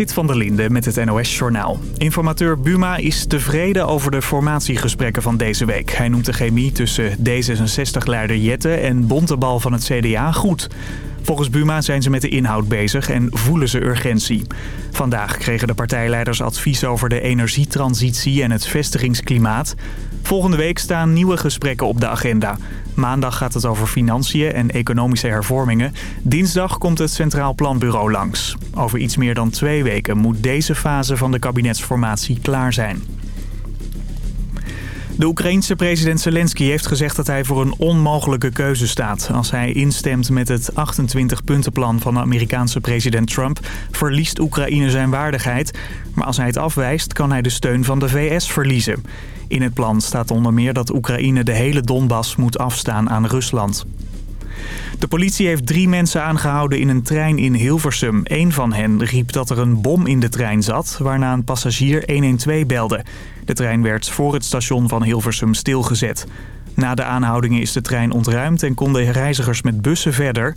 Sit van der Linde met het NOS-journaal. Informateur Buma is tevreden over de formatiegesprekken van deze week. Hij noemt de chemie tussen D66-leider Jette en Bontebal van het CDA goed. Volgens Buma zijn ze met de inhoud bezig en voelen ze urgentie. Vandaag kregen de partijleiders advies over de energietransitie en het vestigingsklimaat. Volgende week staan nieuwe gesprekken op de agenda. Maandag gaat het over financiën en economische hervormingen. Dinsdag komt het Centraal Planbureau langs. Over iets meer dan twee weken moet deze fase van de kabinetsformatie klaar zijn. De Oekraïense president Zelensky heeft gezegd dat hij voor een onmogelijke keuze staat. Als hij instemt met het 28-puntenplan van de Amerikaanse president Trump... verliest Oekraïne zijn waardigheid. Maar als hij het afwijst, kan hij de steun van de VS verliezen. In het plan staat onder meer dat Oekraïne de hele Donbass moet afstaan aan Rusland. De politie heeft drie mensen aangehouden in een trein in Hilversum. Eén van hen riep dat er een bom in de trein zat, waarna een passagier 112 belde. De trein werd voor het station van Hilversum stilgezet. Na de aanhoudingen is de trein ontruimd en konden reizigers met bussen verder.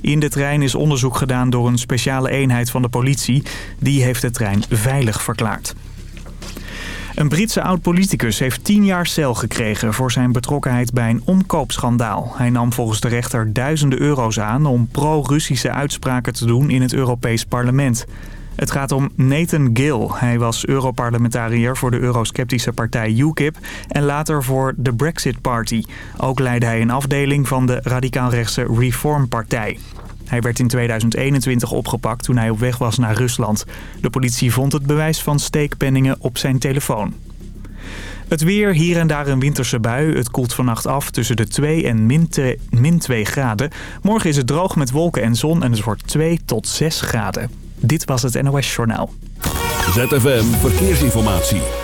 In de trein is onderzoek gedaan door een speciale eenheid van de politie. Die heeft de trein veilig verklaard. Een Britse oud-politicus heeft tien jaar cel gekregen voor zijn betrokkenheid bij een omkoopschandaal. Hij nam volgens de rechter duizenden euro's aan om pro-Russische uitspraken te doen in het Europees Parlement. Het gaat om Nathan Gill. Hij was Europarlementariër voor de eurosceptische partij UKIP en later voor de Brexit Party. Ook leidde hij een afdeling van de radicaal-rechtse Reform Partij. Hij werd in 2021 opgepakt toen hij op weg was naar Rusland. De politie vond het bewijs van steekpenningen op zijn telefoon. Het weer, hier en daar een winterse bui. Het koelt vannacht af tussen de 2 en min 2, graden. Morgen is het droog met wolken en zon en het wordt 2 tot 6 graden. Dit was het NOS Journaal. ZFM Verkeersinformatie.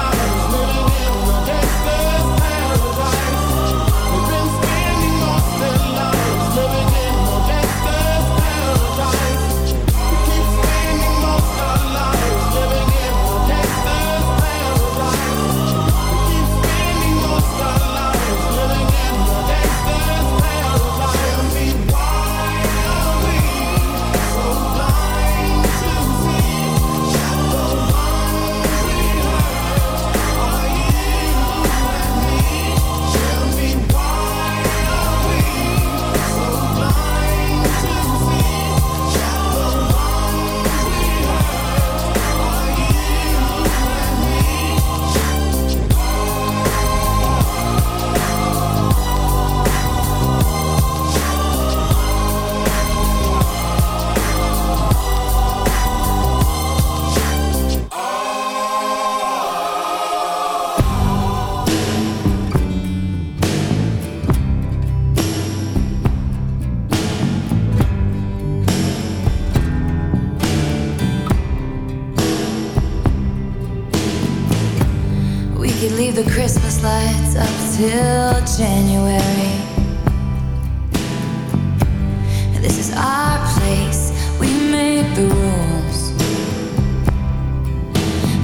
lights up till January. This is our place, we made the rules.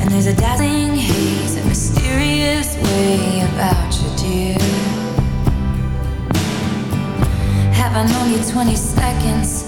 And there's a dazzling haze, a mysterious way about you, dear. Have I known you 20 seconds?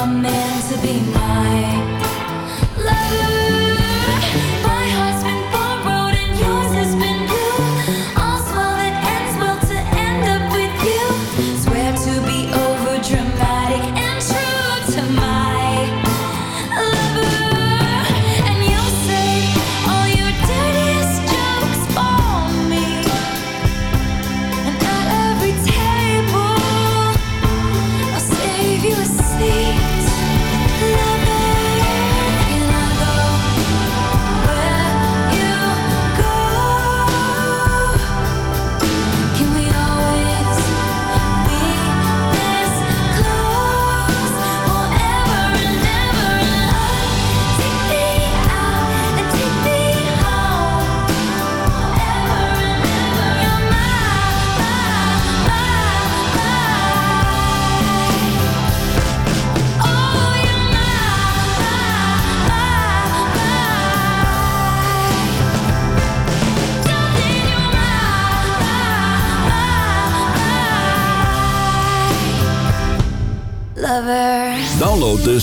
are meant to be mine.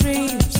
Dreams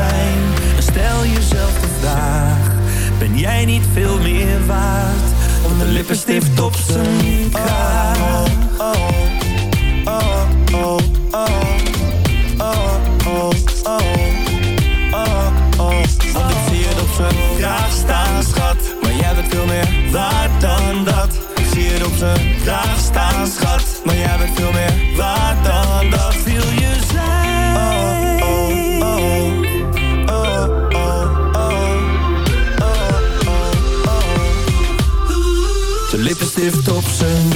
En stel jezelf de vraag: ben jij niet veel meer waard? Van de lippenstift op zijn kraag. Oh, oh, oh, oh, oh, oh, oh, Want ik zie het op zijn kraag staan, schat. Maar jij bent veel meer waard dan dat. Ik zie het op zijn kraag staan Lift to wszędzie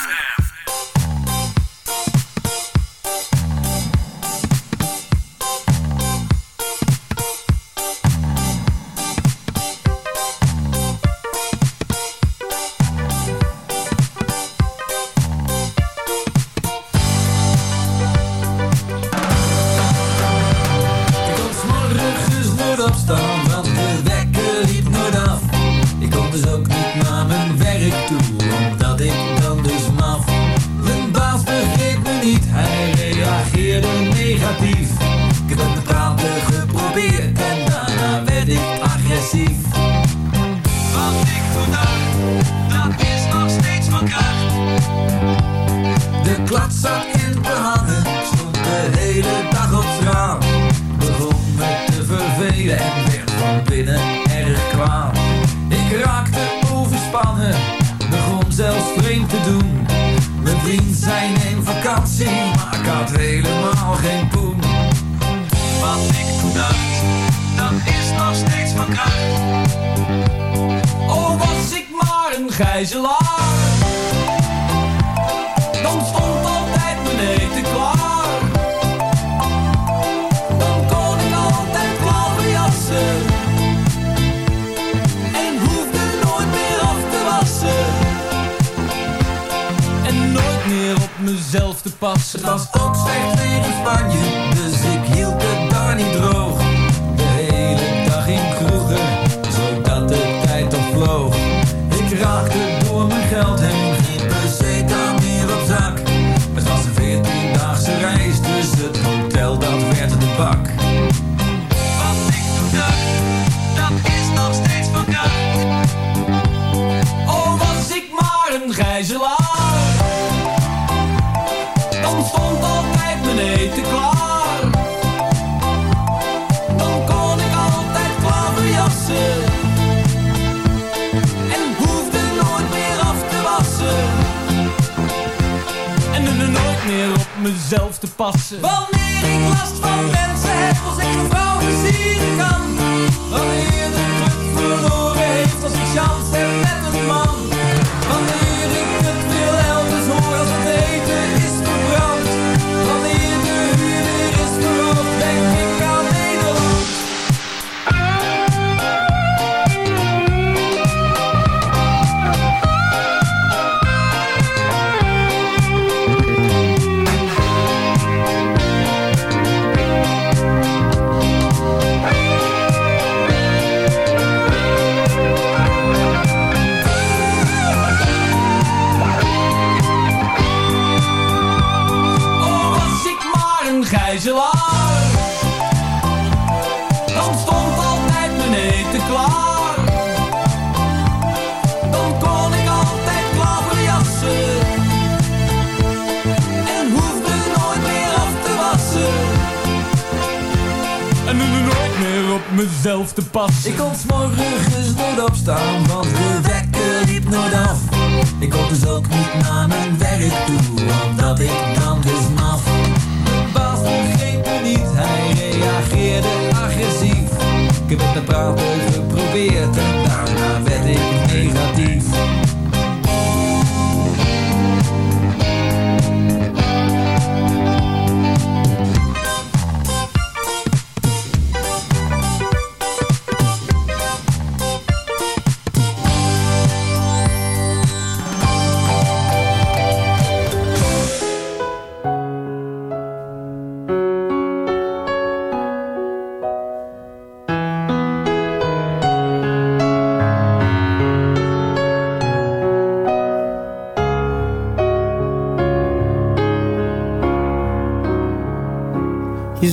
Wanneer ik last van mensen heb, als ik een vrouw plezier kan Ik kon s'morgens nooit opstaan, want de wekker liep nooit af. Ik kon dus ook niet naar mijn werk toe, omdat ik dan dus maf. Mijn baas begreep me niet, hij reageerde agressief. Ik heb het mijn praten geprobeerd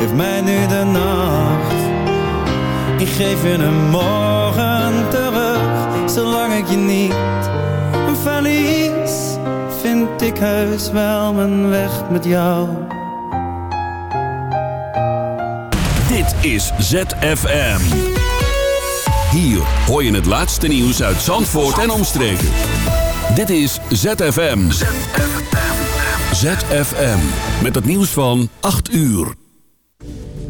Geef mij nu de nacht Ik geef je een morgen terug Zolang ik je niet verlies Vind ik heus wel mijn weg met jou Dit is ZFM. Hier hoor je het laatste nieuws uit Zandvoort en omstreken. Dit is ZFM. ZFM. Met het nieuws van 8 uur.